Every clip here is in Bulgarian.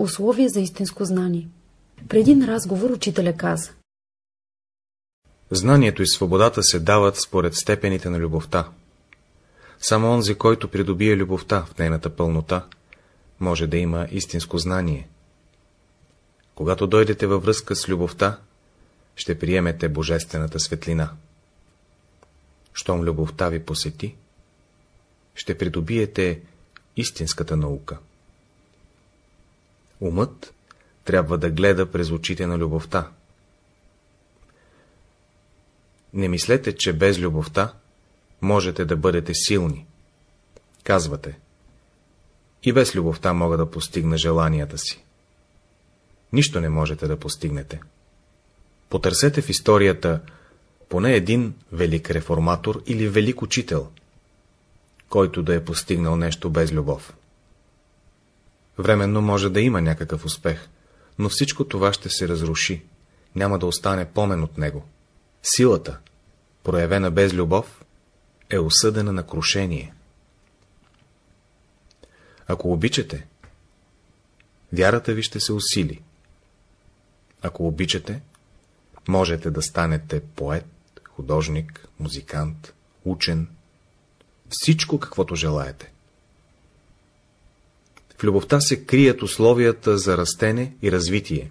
Условия за истинско знание Преди един разговор учителя каза Знанието и свободата се дават според степените на любовта. Само онзи, който придобие любовта в нейната пълнота, може да има истинско знание. Когато дойдете във връзка с любовта, ще приемете божествената светлина. Щом любовта ви посети, ще придобиете истинската наука. Умът трябва да гледа през очите на любовта. Не мислете, че без любовта можете да бъдете силни. Казвате, и без любовта мога да постигна желанията си. Нищо не можете да постигнете. Потърсете в историята поне един велик реформатор или велик учител, който да е постигнал нещо без любов. Временно може да има някакъв успех, но всичко това ще се разруши, няма да остане помен от него. Силата, проявена без любов, е осъдена на крушение. Ако обичате, вярата ви ще се усили. Ако обичате, можете да станете поет, художник, музикант, учен, всичко каквото желаете. В любовта се крият условията за растене и развитие.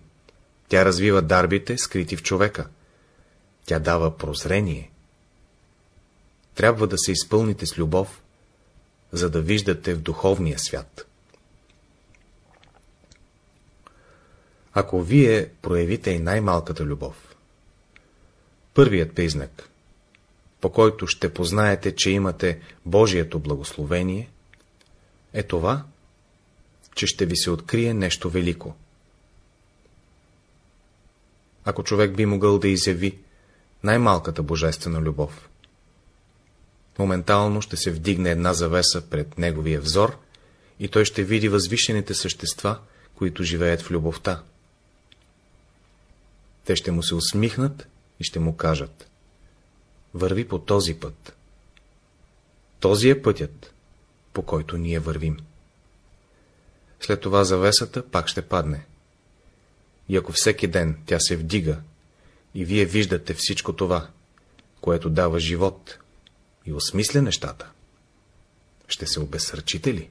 Тя развива дарбите, скрити в човека. Тя дава прозрение. Трябва да се изпълните с любов, за да виждате в духовния свят. Ако вие проявите и най-малката любов, първият признак, по който ще познаете, че имате Божието благословение, е това, че ще ви се открие нещо велико. Ако човек би могъл да изяви най-малката божествена любов, моментално ще се вдигне една завеса пред неговия взор и той ще види възвишените същества, които живеят в любовта. Те ще му се усмихнат и ще му кажат Върви по този път. Този е пътят, по който ние вървим. След това завесата пак ще падне. И ако всеки ден тя се вдига и вие виждате всичко това, което дава живот и осмисля нещата, ще се обесърчите ли?